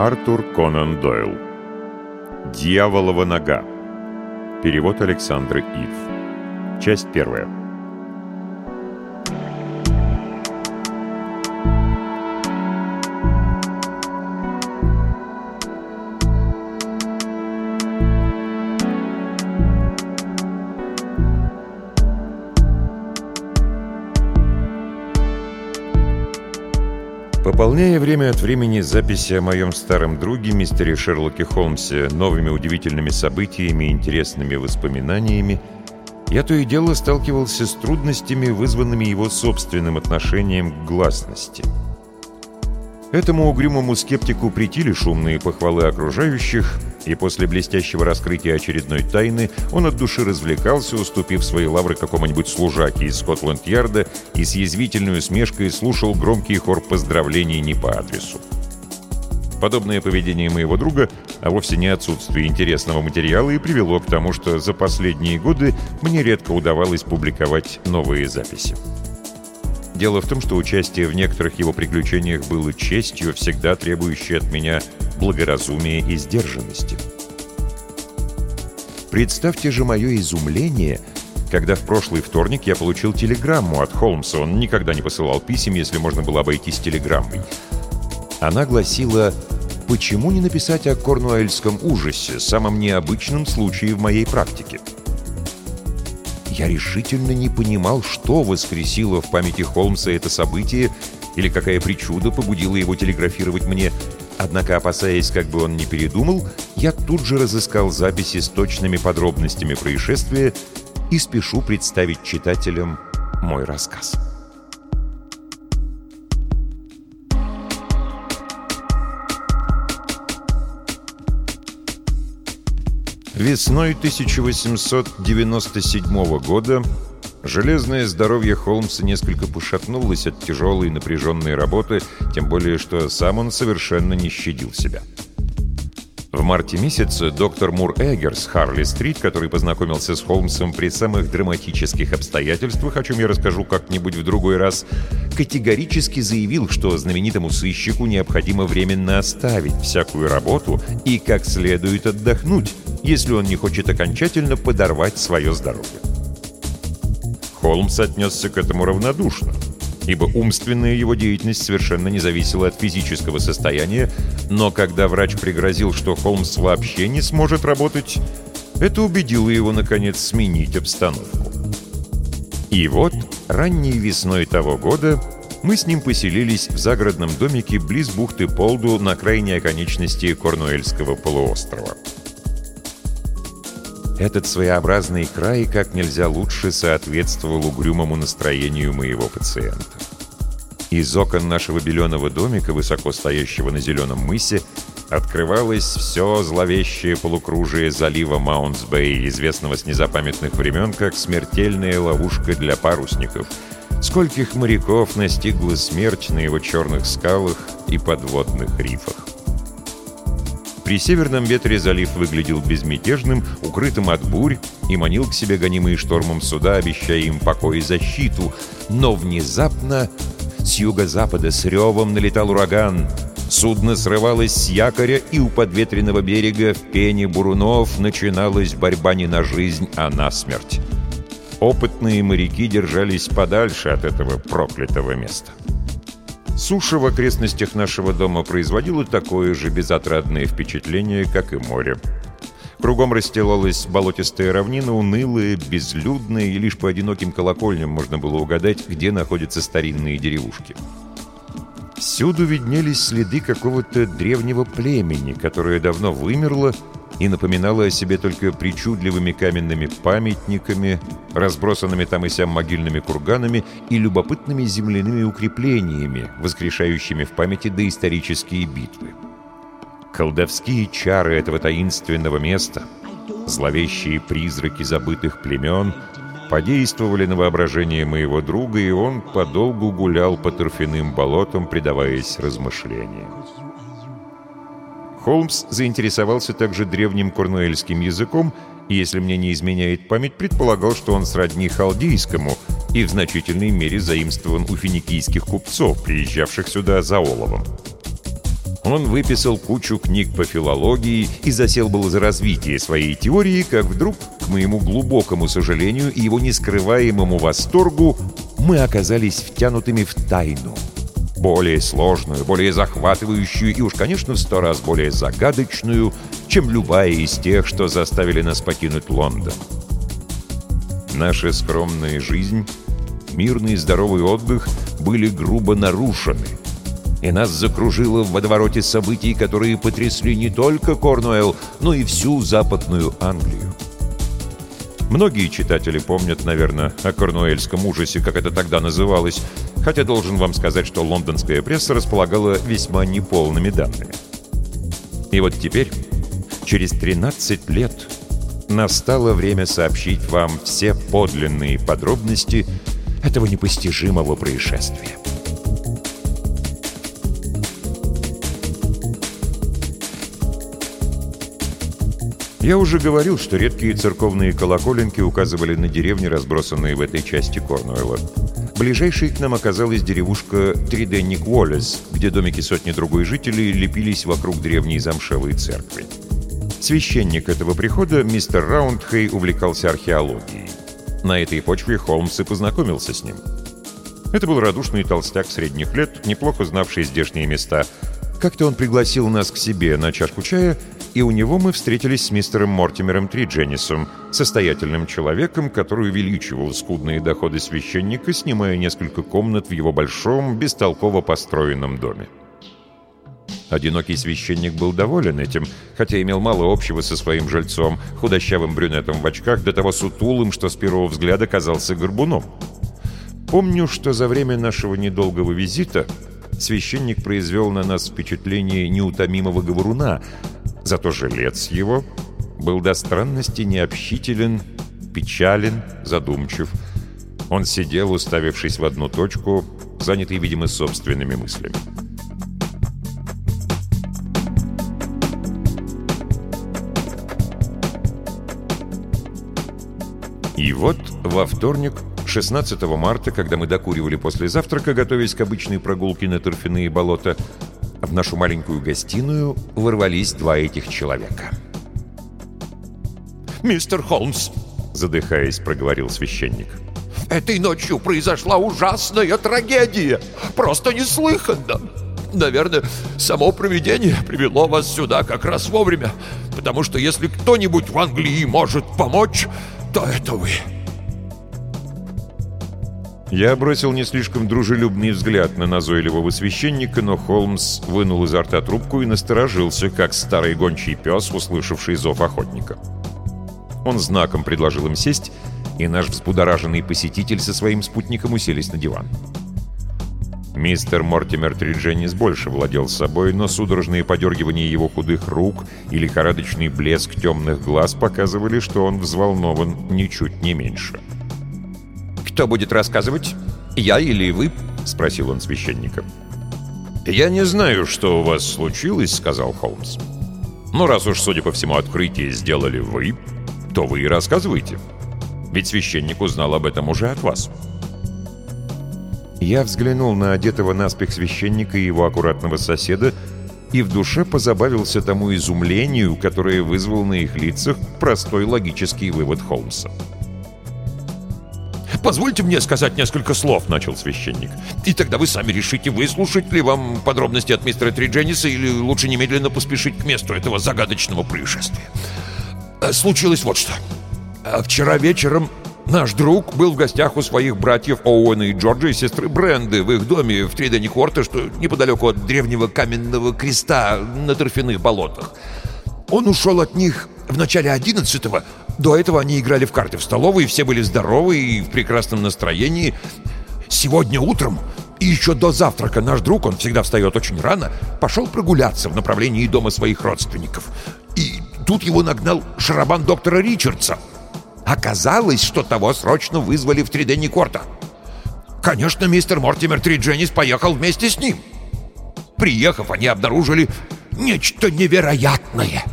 Артур Конан Дойл. «Дьяволова нога». Перевод Александра Ив. Часть первая. Пополняя время от времени записи о моем старом друге, мистере Шерлоке Холмсе, новыми удивительными событиями и интересными воспоминаниями, я то и дело сталкивался с трудностями, вызванными его собственным отношением к гласности – Этому угрюмому скептику притили шумные похвалы окружающих, и после блестящего раскрытия очередной тайны он от души развлекался, уступив свои лавры какому-нибудь служаке из Скотланд-Ярда и с язвительной усмешкой слушал громкий хор поздравлений не по адресу. Подобное поведение моего друга, а вовсе не отсутствие интересного материала, и привело к тому, что за последние годы мне редко удавалось публиковать новые записи. Дело в том, что участие в некоторых его приключениях было честью, всегда требующей от меня благоразумия и сдержанности. Представьте же мое изумление, когда в прошлый вторник я получил телеграмму от Холмса. Он никогда не посылал писем, если можно было обойтись телеграммой. Она гласила «Почему не написать о корнуэльском ужасе, самом необычном случае в моей практике?» Я решительно не понимал, что воскресило в памяти Холмса это событие или какая причуда побудила его телеграфировать мне. Однако, опасаясь, как бы он не передумал, я тут же разыскал записи с точными подробностями происшествия и спешу представить читателям мой рассказ. Весной 1897 года железное здоровье Холмса несколько пошатнулось от тяжелой напряженной работы, тем более что сам он совершенно не щадил себя. В марте месяце доктор Мур Эггер с Харли-стрит, который познакомился с Холмсом при самых драматических обстоятельствах, о чем я расскажу как-нибудь в другой раз, категорически заявил, что знаменитому сыщику необходимо временно оставить всякую работу и как следует отдохнуть, если он не хочет окончательно подорвать свое здоровье. Холмс отнесся к этому равнодушно, ибо умственная его деятельность совершенно не зависела от физического состояния, но когда врач пригрозил, что Холмс вообще не сможет работать, это убедило его, наконец, сменить обстановку. И вот, ранней весной того года мы с ним поселились в загородном домике близ бухты Полду на крайней оконечности Корнуэльского полуострова. Этот своеобразный край как нельзя лучше соответствовал угрюмому настроению моего пациента. Из окон нашего беленого домика, высоко стоящего на зеленом мысе, открывалось все зловещее полукружие залива Маунтс-Бэй, известного с незапамятных времен как смертельная ловушка для парусников. Скольких моряков настигла смерть на его черных скалах и подводных рифах. При северном ветре залив выглядел безмятежным, укрытым от бурь и манил к себе гонимые штормом суда, обещая им покой и защиту. Но внезапно с юго-запада с ревом налетал ураган. Судно срывалось с якоря, и у подветренного берега в пене бурунов начиналась борьба не на жизнь, а на смерть. Опытные моряки держались подальше от этого проклятого места. Суша в окрестностях нашего дома производила такое же безотрадное впечатление, как и море. Кругом расстилалась болотистая равнина, унылая, безлюдная, и лишь по одиноким колокольням можно было угадать, где находятся старинные деревушки. Всюду виднелись следы какого-то древнего племени, которое давно вымерло и напоминала о себе только причудливыми каменными памятниками, разбросанными там и сям могильными курганами и любопытными земляными укреплениями, воскрешающими в памяти доисторические битвы. Колдовские чары этого таинственного места, зловещие призраки забытых племен подействовали на воображение моего друга, и он подолгу гулял по торфяным болотам, предаваясь размышлениям. Холмс заинтересовался также древним корнуэльским языком и, если мне не изменяет память, предполагал, что он сродни халдейскому и в значительной мере заимствован у финикийских купцов, приезжавших сюда за оловом. Он выписал кучу книг по филологии и засел было за развитие своей теории, как вдруг, к моему глубокому сожалению и его нескрываемому восторгу, мы оказались втянутыми в тайну. Более сложную, более захватывающую и уж, конечно, в сто раз более загадочную, чем любая из тех, что заставили нас покинуть Лондон. Наша скромная жизнь, мирный и здоровый отдых были грубо нарушены — и нас закружило в водовороте событий, которые потрясли не только Корнуэлл, но и всю Западную Англию. Многие читатели помнят, наверное, о корнуэльском ужасе, как это тогда называлось, хотя должен вам сказать, что лондонская пресса располагала весьма неполными данными. И вот теперь, через 13 лет, настало время сообщить вам все подлинные подробности этого непостижимого происшествия. Я уже говорил, что редкие церковные колоколенки указывали на деревни, разбросанные в этой части Корнуэлла. Ближайшей к нам оказалась деревушка Триденник Уоллес, где домики сотни другой жителей лепились вокруг древней замшевой церкви. Священник этого прихода, мистер Раундхей, увлекался археологией. На этой почве Холмс и познакомился с ним. Это был радушный толстяк средних лет, неплохо знавший здешние места. Как-то он пригласил нас к себе на чашку чая — и у него мы встретились с мистером Мортимером Тридженнисом, состоятельным человеком, который увеличивал скудные доходы священника, снимая несколько комнат в его большом, бестолково построенном доме. Одинокий священник был доволен этим, хотя имел мало общего со своим жильцом, худощавым брюнетом в очках, до того сутулым, что с первого взгляда казался горбуном. Помню, что за время нашего недолгого визита священник произвел на нас впечатление неутомимого говоруна, Зато жилец его был до странности необщителен, печален, задумчив. Он сидел, уставившись в одну точку, занятый, видимо, собственными мыслями. И вот во вторник, 16 марта, когда мы докуривали после завтрака, готовясь к обычной прогулке на торфяные болота, в нашу маленькую гостиную ворвались два этих человека. «Мистер Холмс!» — задыхаясь, проговорил священник. «Этой ночью произошла ужасная трагедия! Просто неслыханно! Наверное, само провидение привело вас сюда как раз вовремя, потому что если кто-нибудь в Англии может помочь, то это вы!» Я бросил не слишком дружелюбный взгляд на назойливого священника, но Холмс вынул изо рта трубку и насторожился, как старый гончий пес, услышавший зов охотника. Он знаком предложил им сесть, и наш взбудораженный посетитель со своим спутником уселись на диван. Мистер Мортимер Тридженнис больше владел собой, но судорожные подергивания его худых рук и лихорадочный блеск темных глаз показывали, что он взволнован ничуть не меньше. — «Кто будет рассказывать? Я или вы?» — спросил он священника. «Я не знаю, что у вас случилось», — сказал Холмс. «Но раз уж, судя по всему, открытие сделали вы, то вы и рассказывайте. Ведь священник узнал об этом уже от вас». Я взглянул на одетого наспех священника и его аккуратного соседа и в душе позабавился тому изумлению, которое вызвал на их лицах простой логический вывод Холмса. «Позвольте мне сказать несколько слов», — начал священник. «И тогда вы сами решите, выслушать ли вам подробности от мистера Триджениса или лучше немедленно поспешить к месту этого загадочного происшествия. Э, случилось вот что. Э, вчера вечером наш друг был в гостях у своих братьев Оуэна и Джорджа и сестры Бренды в их доме в Тридене Корте, что неподалеку от древнего каменного креста на торфяных болотах. Он ушел от них в начале одиннадцатого, до этого они играли в карты в столовой, все были здоровы и в прекрасном настроении. Сегодня утром и еще до завтрака наш друг, он всегда встает очень рано, пошел прогуляться в направлении дома своих родственников. И тут его нагнал шарабан доктора Ричардса. Оказалось, что того срочно вызвали в Триденни Корта. Конечно, мистер Мортимер Тридженис поехал вместе с ним. Приехав, они обнаружили нечто невероятное.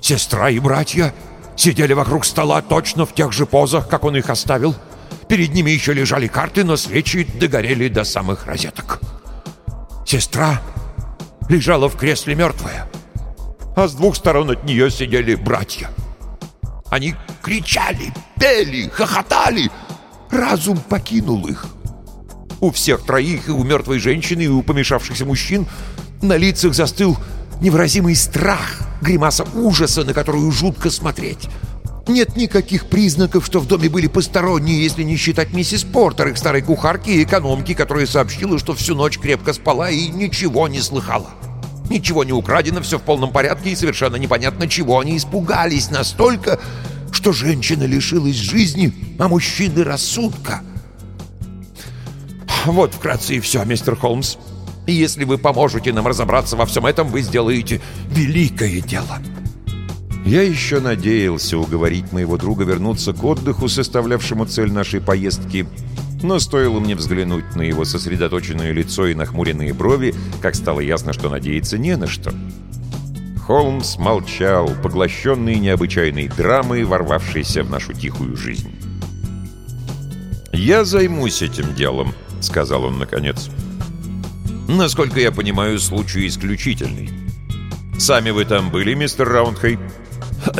Сестра и братья Сидели вокруг стола точно в тех же позах, как он их оставил. Перед ними еще лежали карты, но свечи догорели до самых розеток. Сестра лежала в кресле мертвая, а с двух сторон от нее сидели братья. Они кричали, пели, хохотали. Разум покинул их. У всех троих, и у мертвой женщины, и у помешавшихся мужчин, на лицах застыл невыразимый страх, гримаса ужаса, на которую жутко смотреть. Нет никаких признаков, что в доме были посторонние, если не считать миссис Портер, их старой кухарки и экономки, которая сообщила, что всю ночь крепко спала и ничего не слыхала. Ничего не украдено, все в полном порядке, и совершенно непонятно, чего они испугались настолько, что женщина лишилась жизни, а мужчины рассудка. Вот вкратце и все, мистер Холмс. И если вы поможете нам разобраться во всем этом, вы сделаете великое дело. Я еще надеялся уговорить моего друга вернуться к отдыху, составлявшему цель нашей поездки, но стоило мне взглянуть на его сосредоточенное лицо и нахмуренные брови, как стало ясно, что надеяться не на что. Холмс молчал, поглощенный необычайной драмой, ворвавшейся в нашу тихую жизнь. «Я займусь этим делом», — сказал он наконец. «Насколько я понимаю, случай исключительный. Сами вы там были, мистер Раундхей?»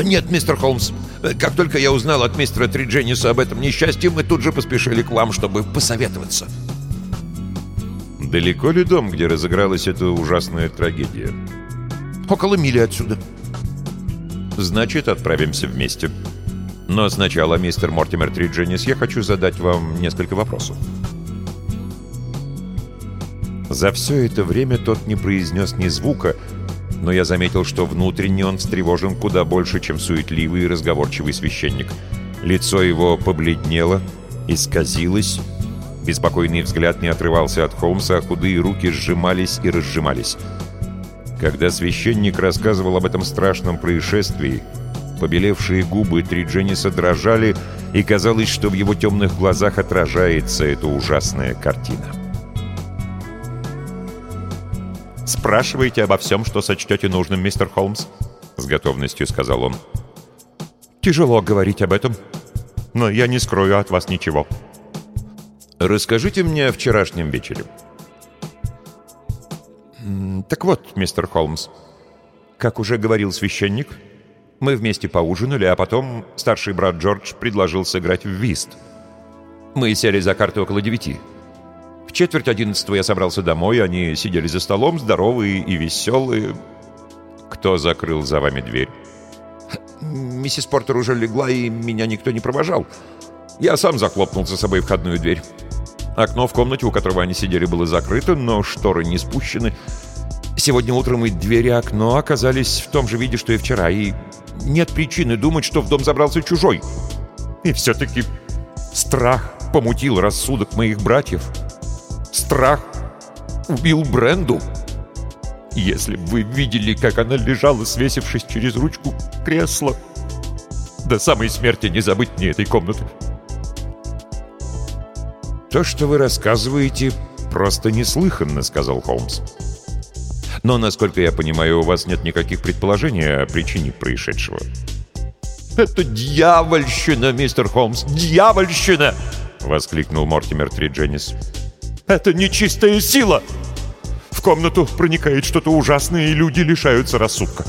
«Нет, мистер Холмс. Как только я узнал от мистера Триджениса об этом несчастье, мы тут же поспешили к вам, чтобы посоветоваться». «Далеко ли дом, где разыгралась эта ужасная трагедия?» «Около мили отсюда». «Значит, отправимся вместе. Но сначала, мистер Мортимер Тридженис, я хочу задать вам несколько вопросов». За все это время тот не произнес ни звука, но я заметил, что внутренне он встревожен куда больше, чем суетливый и разговорчивый священник. Лицо его побледнело, исказилось, беспокойный взгляд не отрывался от Холмса, а худые руки сжимались и разжимались. Когда священник рассказывал об этом страшном происшествии, побелевшие губы Триджениса дрожали, и казалось, что в его темных глазах отражается эта ужасная картина. «Спрашивайте обо всем, что сочтете нужным, мистер Холмс», — с готовностью сказал он. «Тяжело говорить об этом, но я не скрою от вас ничего». «Расскажите мне о вчерашнем вечере». «Так вот, мистер Холмс, как уже говорил священник, мы вместе поужинали, а потом старший брат Джордж предложил сыграть в вист. Мы сели за карты около девяти». В четверть одиннадцатого я собрался домой, они сидели за столом, здоровые и веселые. Кто закрыл за вами дверь? Миссис Портер уже легла, и меня никто не провожал. Я сам захлопнул за собой входную дверь. Окно в комнате, у которого они сидели, было закрыто, но шторы не спущены. Сегодня утром и дверь и окно оказались в том же виде, что и вчера, и нет причины думать, что в дом забрался чужой. И все-таки страх помутил рассудок моих братьев. Страх убил Бренду. Если бы вы видели, как она лежала, свесившись через ручку кресла. До самой смерти не забыть мне этой комнаты. «То, что вы рассказываете, просто неслыханно», — сказал Холмс. «Но, насколько я понимаю, у вас нет никаких предположений о причине происшедшего». «Это дьявольщина, мистер Холмс, дьявольщина!» — воскликнул Мортимер Тридженис. «Это нечистая сила! В комнату проникает что-то ужасное, и люди лишаются рассудка.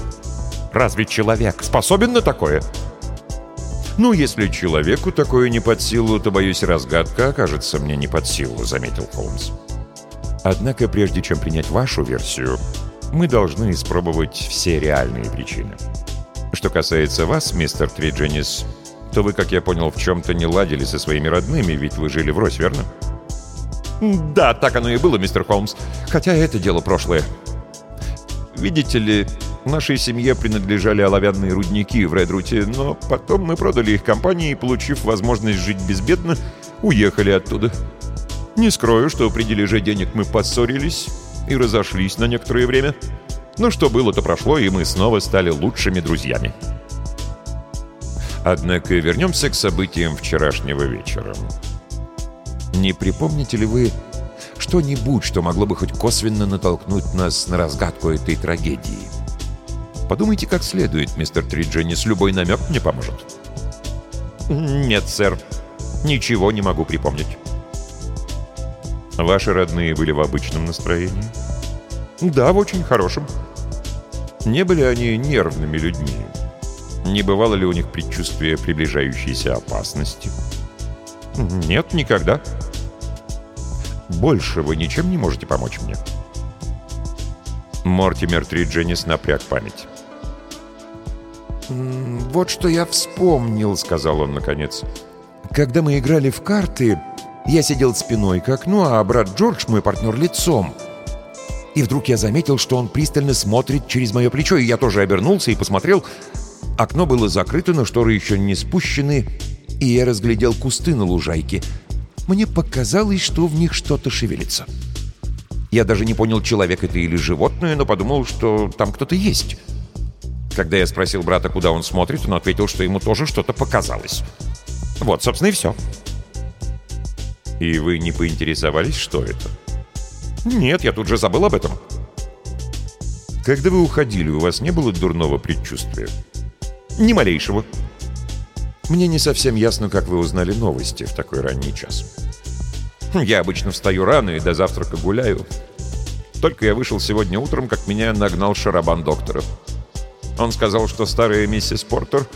Разве человек способен на такое?» «Ну, если человеку такое не под силу, то, боюсь, разгадка окажется мне не под силу», — заметил Холмс. «Однако, прежде чем принять вашу версию, мы должны испробовать все реальные причины. Что касается вас, мистер Тридженис, то вы, как я понял, в чем-то не ладили со своими родными, ведь вы жили врозь, верно?» «Да, так оно и было, мистер Холмс. Хотя это дело прошлое. Видите ли, нашей семье принадлежали оловянные рудники в Редруте, но потом мы продали их компании и, получив возможность жить безбедно, уехали оттуда. Не скрою, что при дележе денег мы поссорились и разошлись на некоторое время. Но что было, то прошло, и мы снова стали лучшими друзьями. Однако вернемся к событиям вчерашнего вечера. Не припомните ли вы что-нибудь, что могло бы хоть косвенно натолкнуть нас на разгадку этой трагедии? Подумайте как следует, мистер Тридженис, любой намек мне поможет. Нет, сэр, ничего не могу припомнить. Ваши родные были в обычном настроении? Да, в очень хорошем. Не были они нервными людьми? Не бывало ли у них предчувствие приближающейся опасности? Нет, никогда. Больше вы ничем не можете помочь мне? Мортимер Тридженис напряг память. «Вот что я вспомнил», — сказал он наконец. «Когда мы играли в карты, я сидел спиной к окну, а брат Джордж, мой партнер, лицом. И вдруг я заметил, что он пристально смотрит через мое плечо, и я тоже обернулся и посмотрел. Окно было закрыто, но шторы еще не спущены, и я разглядел кусты на лужайке. Мне показалось, что в них что-то шевелится. Я даже не понял, человек это или животное, но подумал, что там кто-то есть». Когда я спросил брата, куда он смотрит, он ответил, что ему тоже что-то показалось. Вот, собственно, и все. И вы не поинтересовались, что это? Нет, я тут же забыл об этом. Когда вы уходили, у вас не было дурного предчувствия? Ни малейшего. Мне не совсем ясно, как вы узнали новости в такой ранний час. Я обычно встаю рано и до завтрака гуляю. Только я вышел сегодня утром, как меня нагнал шарабан доктора. Он сказал, что старая миссис Портер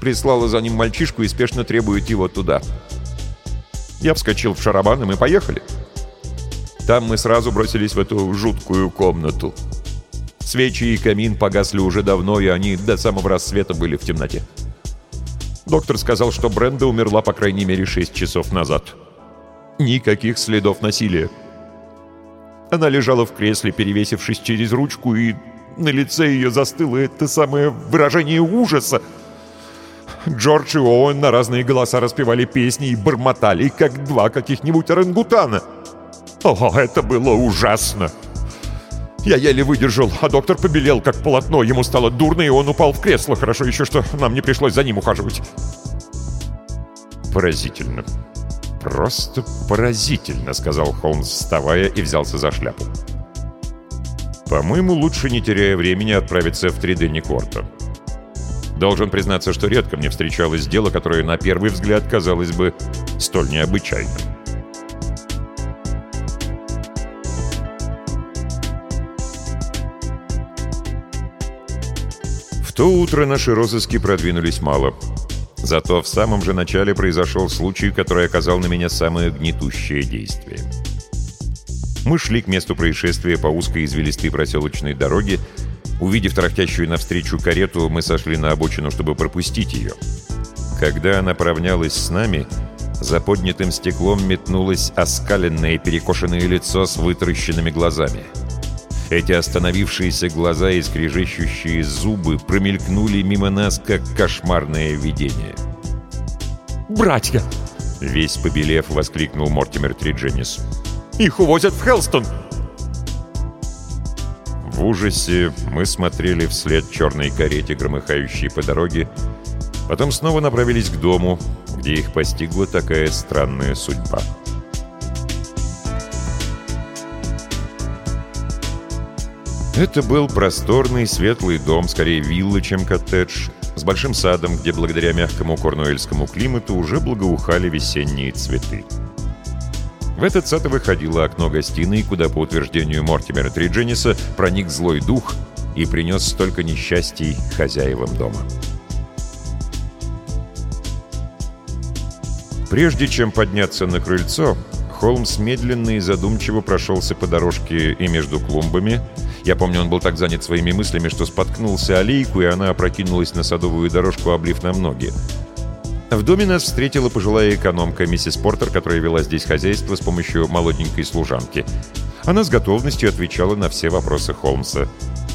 прислала за ним мальчишку и спешно требует его туда. Я вскочил в шарабан, и мы поехали. Там мы сразу бросились в эту жуткую комнату. Свечи и камин погасли уже давно, и они до самого рассвета были в темноте. Доктор сказал, что Бренда умерла по крайней мере 6 часов назад. Никаких следов насилия. Она лежала в кресле, перевесившись через ручку, и на лице ее застыло это самое выражение ужаса. Джордж и Оуэн на разные голоса распевали песни и бормотали, как два каких-нибудь орангутана. О, это было ужасно! Я еле выдержал, а доктор побелел, как полотно. Ему стало дурно, и он упал в кресло. Хорошо еще, что нам не пришлось за ним ухаживать. Поразительно. Просто поразительно, сказал Холмс, вставая и взялся за шляпу. По-моему, лучше, не теряя времени, отправиться в 3D Никорто. Должен признаться, что редко мне встречалось дело, которое на первый взгляд казалось бы столь необычайным. То утро наши розыски продвинулись мало. Зато в самом же начале произошел случай, который оказал на меня самое гнетущее действие. Мы шли к месту происшествия по узкой извилистой проселочной дороге. Увидев тарахтящую навстречу карету, мы сошли на обочину, чтобы пропустить ее. Когда она поравнялась с нами, за поднятым стеклом метнулось оскаленное перекошенное лицо с вытаращенными глазами. Эти остановившиеся глаза и скрежещущие зубы промелькнули мимо нас, как кошмарное видение. «Братья!» — весь побелев, воскликнул Мортимер Тридженис. Их увозят в Хелстон!» В ужасе мы смотрели вслед черной карете, громыхающей по дороге, потом снова направились к дому, где их постигла такая странная судьба. Это был просторный, светлый дом, скорее вилла, чем коттедж, с большим садом, где благодаря мягкому корнуэльскому климату уже благоухали весенние цветы. В этот сад выходило окно гостиной, куда, по утверждению Мортимера Триджениса, проник злой дух и принес столько несчастий хозяевам дома. Прежде чем подняться на крыльцо, Холмс медленно и задумчиво прошелся по дорожке и между клумбами. Я помню, он был так занят своими мыслями, что споткнулся аллейку, и она опрокинулась на садовую дорожку, облив на ноги. В доме нас встретила пожилая экономка миссис Портер, которая вела здесь хозяйство с помощью молоденькой служанки. Она с готовностью отвечала на все вопросы Холмса.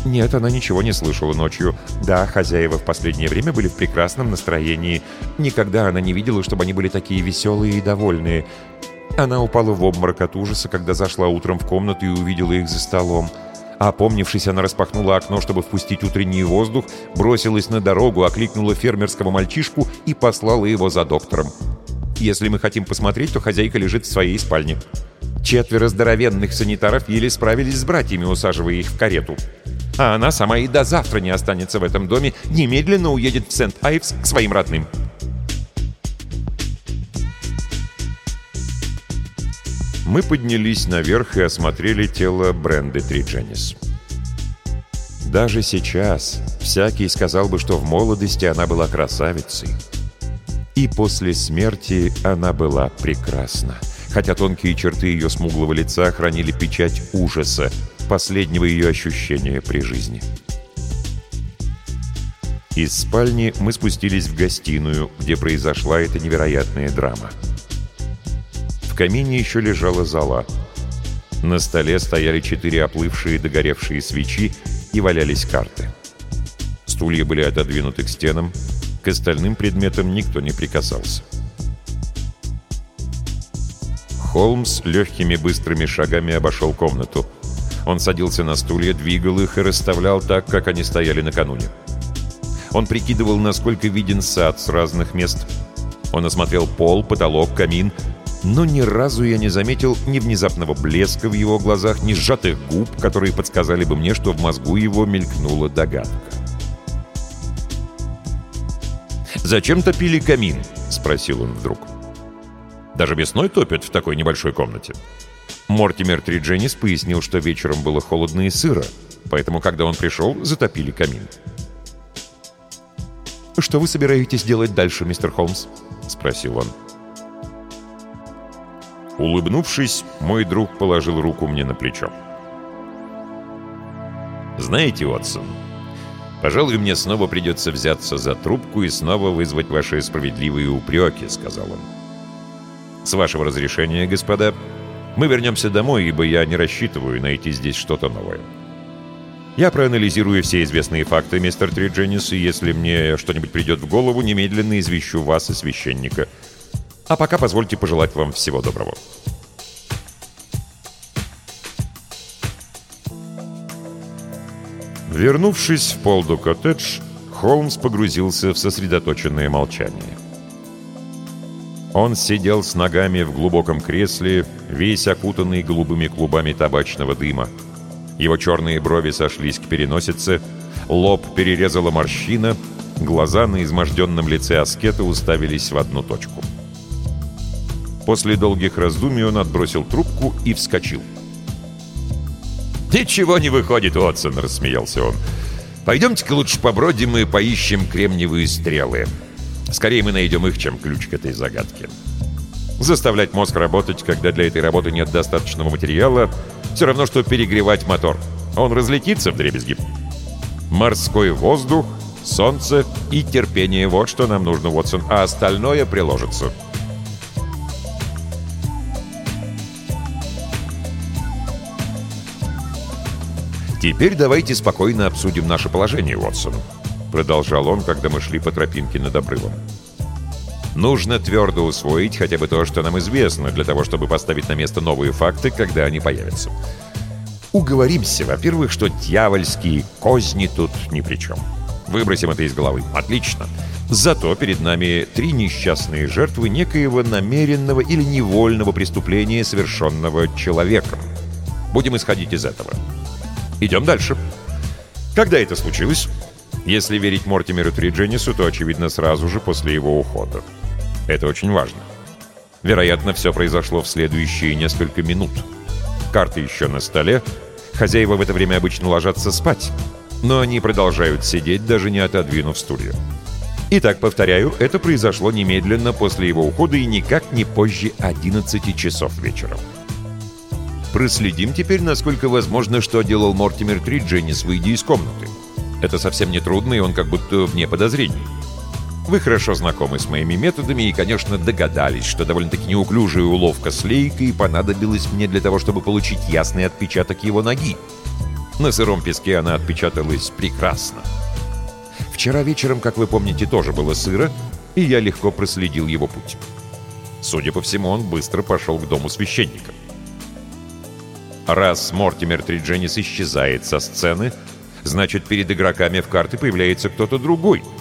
Нет, она ничего не слышала ночью. Да, хозяева в последнее время были в прекрасном настроении. Никогда она не видела, чтобы они были такие веселые и довольные. Она упала в обморок от ужаса, когда зашла утром в комнату и увидела их за столом. Опомнившись, она распахнула окно, чтобы впустить утренний воздух, бросилась на дорогу, окликнула фермерского мальчишку и послала его за доктором. Если мы хотим посмотреть, то хозяйка лежит в своей спальне. Четверо здоровенных санитаров еле справились с братьями, усаживая их в карету. А она сама и до завтра не останется в этом доме, немедленно уедет в Сент-Айвс к своим родным. Мы поднялись наверх и осмотрели тело Бренды Тридженис. Даже сейчас всякий сказал бы, что в молодости она была красавицей. И после смерти она была прекрасна, хотя тонкие черты ее смуглого лица хранили печать ужаса, последнего ее ощущения при жизни. Из спальни мы спустились в гостиную, где произошла эта невероятная драма. В камине еще лежала зала. На столе стояли четыре оплывшие догоревшие свечи и валялись карты. Стулья были отодвинуты к стенам, к остальным предметам никто не прикасался. Холмс легкими быстрыми шагами обошел комнату. Он садился на стулья, двигал их и расставлял так, как они стояли накануне. Он прикидывал, насколько виден сад с разных мест. Он осмотрел пол, потолок, камин, но ни разу я не заметил ни внезапного блеска в его глазах, ни сжатых губ, которые подсказали бы мне, что в мозгу его мелькнула догадка. «Зачем топили камин?» — спросил он вдруг. «Даже весной топят в такой небольшой комнате». Мортимер Тридженис пояснил, что вечером было холодно и сыро, поэтому, когда он пришел, затопили камин. «Что вы собираетесь делать дальше, мистер Холмс?» — спросил он. Улыбнувшись, мой друг положил руку мне на плечо. «Знаете, Уотсон, пожалуй, мне снова придется взяться за трубку и снова вызвать ваши справедливые упреки», — сказал он. «С вашего разрешения, господа, мы вернемся домой, ибо я не рассчитываю найти здесь что-то новое». Я проанализирую все известные факты, мистер Тридженис, и если мне что-нибудь придет в голову, немедленно извещу вас и священника. А пока позвольте пожелать вам всего доброго. Вернувшись в Полду-коттедж, Холмс погрузился в сосредоточенное молчание. Он сидел с ногами в глубоком кресле, весь окутанный голубыми клубами табачного дыма. Его черные брови сошлись к переносице, лоб перерезала морщина, глаза на изможденном лице аскета уставились в одну точку. После долгих раздумий он отбросил трубку и вскочил. «Ничего не выходит, Отсон», — рассмеялся он. «Пойдемте-ка лучше побродим и поищем кремниевые стрелы. Скорее мы найдем их, чем ключ к этой загадке». Заставлять мозг работать, когда для этой работы нет достаточного материала, все равно, что перегревать мотор. Он разлетится в дребезги. Морской воздух, солнце и терпение — вот что нам нужно, Уотсон, а остальное приложится. «Теперь давайте спокойно обсудим наше положение, Уотсон», — продолжал он, когда мы шли по тропинке над обрывом. Нужно твердо усвоить хотя бы то, что нам известно, для того, чтобы поставить на место новые факты, когда они появятся. Уговоримся, во-первых, что дьявольские козни тут ни при чем. Выбросим это из головы. Отлично. Зато перед нами три несчастные жертвы некоего намеренного или невольного преступления, совершенного человеком. Будем исходить из этого. Идем дальше. Когда это случилось? Если верить Мортимеру Тридженису, то, очевидно, сразу же после его ухода. Это очень важно. Вероятно, все произошло в следующие несколько минут. Карты еще на столе. Хозяева в это время обычно ложатся спать. Но они продолжают сидеть, даже не отодвинув стулья. Итак, повторяю, это произошло немедленно после его ухода и никак не позже 11 часов вечера. Проследим теперь, насколько возможно, что делал Мортимер Тридженис, выйдя из комнаты. Это совсем не трудно, и он как будто вне подозрений. Вы хорошо знакомы с моими методами и, конечно, догадались, что довольно-таки неуклюжая уловка с лейкой понадобилась мне для того, чтобы получить ясный отпечаток его ноги. На сыром песке она отпечаталась прекрасно. Вчера вечером, как вы помните, тоже было сыро, и я легко проследил его путь. Судя по всему, он быстро пошел к дому священника. Раз Мортимер Тридженис исчезает со сцены, значит, перед игроками в карты появляется кто-то другой —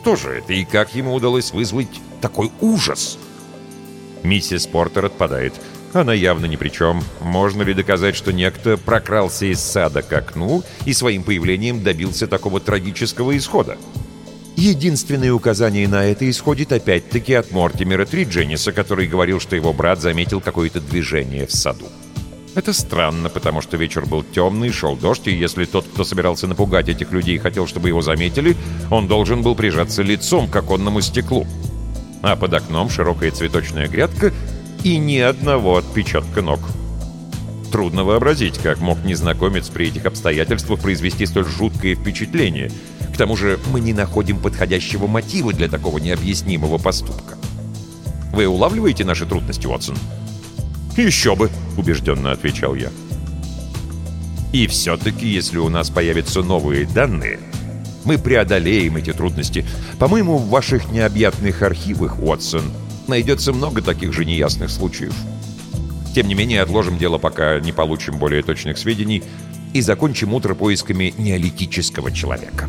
кто же это и как ему удалось вызвать такой ужас? Миссис Портер отпадает. Она явно ни при чем. Можно ли доказать, что некто прокрался из сада к окну и своим появлением добился такого трагического исхода? Единственное указание на это исходит опять-таки от Мортимера Триджениса, который говорил, что его брат заметил какое-то движение в саду. Это странно, потому что вечер был темный, шел дождь, и если тот, кто собирался напугать этих людей, хотел, чтобы его заметили, он должен был прижаться лицом к оконному стеклу. А под окном широкая цветочная грядка и ни одного отпечатка ног. Трудно вообразить, как мог незнакомец при этих обстоятельствах произвести столь жуткое впечатление. К тому же мы не находим подходящего мотива для такого необъяснимого поступка. Вы улавливаете наши трудности, Уотсон? «Еще бы!» — убежденно отвечал я. И все-таки, если у нас появятся новые данные, мы преодолеем эти трудности. По-моему, в ваших необъятных архивах, Уотсон, найдется много таких же неясных случаев. Тем не менее, отложим дело, пока не получим более точных сведений, и закончим утро поисками неолитического человека.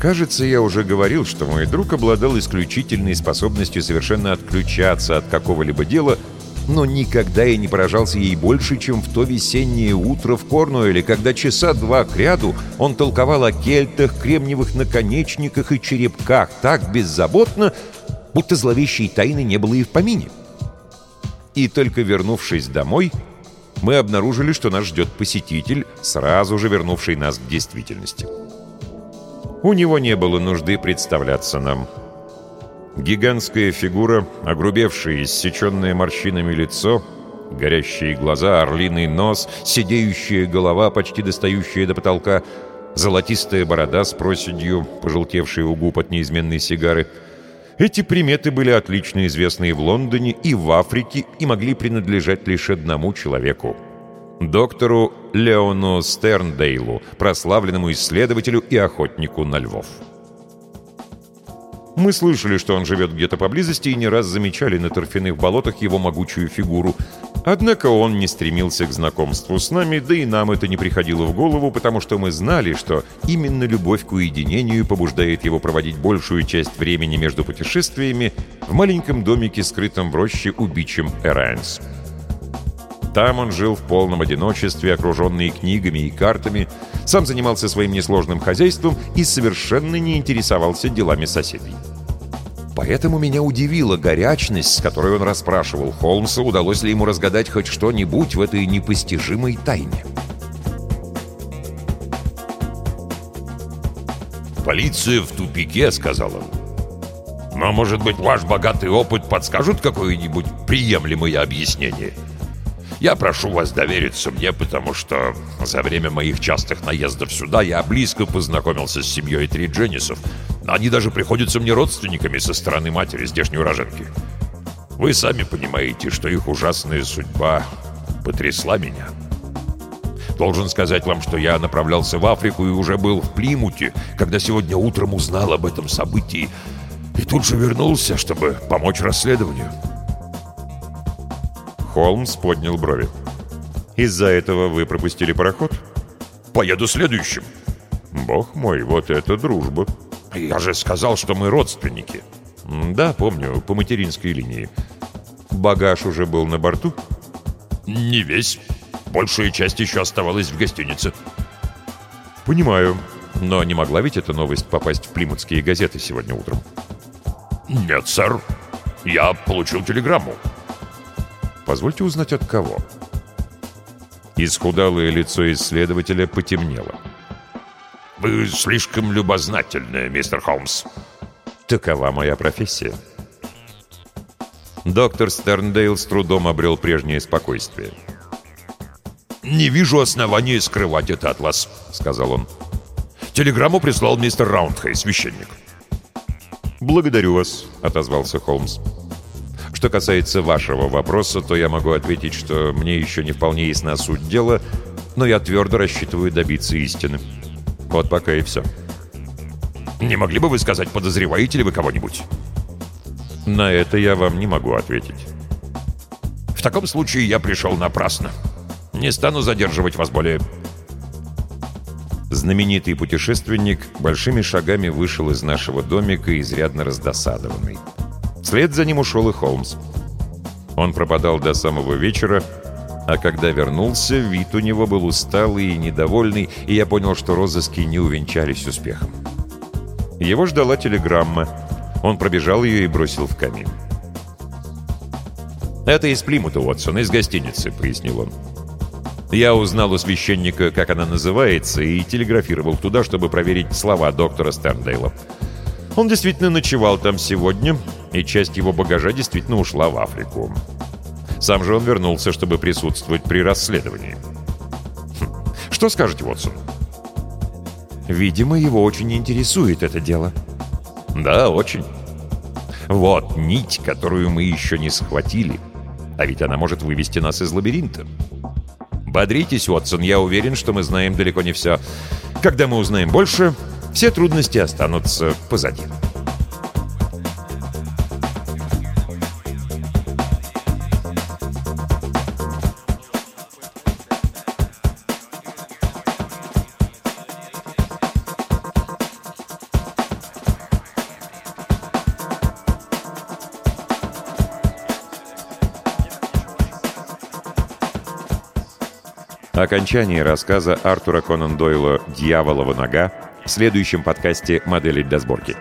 Кажется, я уже говорил, что мой друг обладал исключительной способностью совершенно отключаться от какого-либо дела, но никогда я не поражался ей больше, чем в то весеннее утро в Корнуэле, когда часа два кряду он толковал о кельтах, кремниевых наконечниках и черепках так беззаботно, будто зловещей тайны не было и в помине. И только вернувшись домой, мы обнаружили, что нас ждет посетитель, сразу же вернувший нас к действительности. У него не было нужды представляться нам. Гигантская фигура, огрубевшее, иссеченное морщинами лицо, горящие глаза, орлиный нос, сидеющая голова, почти достающая до потолка, золотистая борода с проседью, пожелтевшая у губ от неизменной сигары — эти приметы были отлично известны в Лондоне, и в Африке, и могли принадлежать лишь одному человеку — доктору Леону Стерндейлу, прославленному исследователю и охотнику на львов. Мы слышали, что он живет где-то поблизости, и не раз замечали на торфяных болотах его могучую фигуру. Однако он не стремился к знакомству с нами, да и нам это не приходило в голову, потому что мы знали, что именно любовь к уединению побуждает его проводить большую часть времени между путешествиями в маленьком домике, скрытом в роще у бичем Эранс. Там он жил в полном одиночестве, окруженный книгами и картами, сам занимался своим несложным хозяйством и совершенно не интересовался делами соседей. Поэтому меня удивила горячность, с которой он расспрашивал Холмса, удалось ли ему разгадать хоть что-нибудь в этой непостижимой тайне. «Полиция в тупике», — сказал он. «Но, может быть, ваш богатый опыт подскажет какое-нибудь приемлемое объяснение?» Я прошу вас довериться мне, потому что за время моих частых наездов сюда я близко познакомился с семьей Три Дженнисов. Они даже приходятся мне родственниками со стороны матери здешней уроженки. Вы сами понимаете, что их ужасная судьба потрясла меня. Должен сказать вам, что я направлялся в Африку и уже был в Плимуте, когда сегодня утром узнал об этом событии, и тут же вернулся, чтобы помочь расследованию. Холмс поднял брови. «Из-за этого вы пропустили пароход?» «Поеду следующим». «Бог мой, вот это дружба!» «Я же сказал, что мы родственники». «Да, помню, по материнской линии. Багаж уже был на борту?» «Не весь. Большая часть еще оставалась в гостинице». «Понимаю. Но не могла ведь эта новость попасть в плимутские газеты сегодня утром?» «Нет, сэр. Я получил телеграмму». Позвольте узнать, от кого?» Исхудалое лицо исследователя потемнело. «Вы слишком любознательны, мистер Холмс». «Такова моя профессия». Доктор Стерндейл с трудом обрел прежнее спокойствие. «Не вижу основания скрывать это от вас», — сказал он. «Телеграмму прислал мистер Раундхей, священник». «Благодарю вас», — отозвался Холмс. Что касается вашего вопроса, то я могу ответить, что мне еще не вполне ясна суть дела, но я твердо рассчитываю добиться истины. Вот пока и все. Не могли бы вы сказать, подозреваете ли вы кого-нибудь? На это я вам не могу ответить. В таком случае я пришел напрасно. Не стану задерживать вас более. Знаменитый путешественник большими шагами вышел из нашего домика, изрядно раздосадованный. Вслед за ним ушел и Холмс. Он пропадал до самого вечера, а когда вернулся, вид у него был усталый и недовольный, и я понял, что розыски не увенчались успехом. Его ждала телеграмма. Он пробежал ее и бросил в камин. «Это из Плимута, Уотсон, из гостиницы», — пояснил он. Я узнал у священника, как она называется, и телеграфировал туда, чтобы проверить слова доктора Стерндейла. Он действительно ночевал там сегодня, и часть его багажа действительно ушла в Африку. Сам же он вернулся, чтобы присутствовать при расследовании. Хм. Что скажете, Уотсон? Видимо, его очень интересует это дело. Да, очень. Вот нить, которую мы еще не схватили. А ведь она может вывести нас из лабиринта. Бодритесь, Уотсон, я уверен, что мы знаем далеко не все. Когда мы узнаем больше, все трудности останутся позади. Окончание рассказа Артура Конан Дойла «Дьяволова нога» в следующем подкасте «Модели для сборки».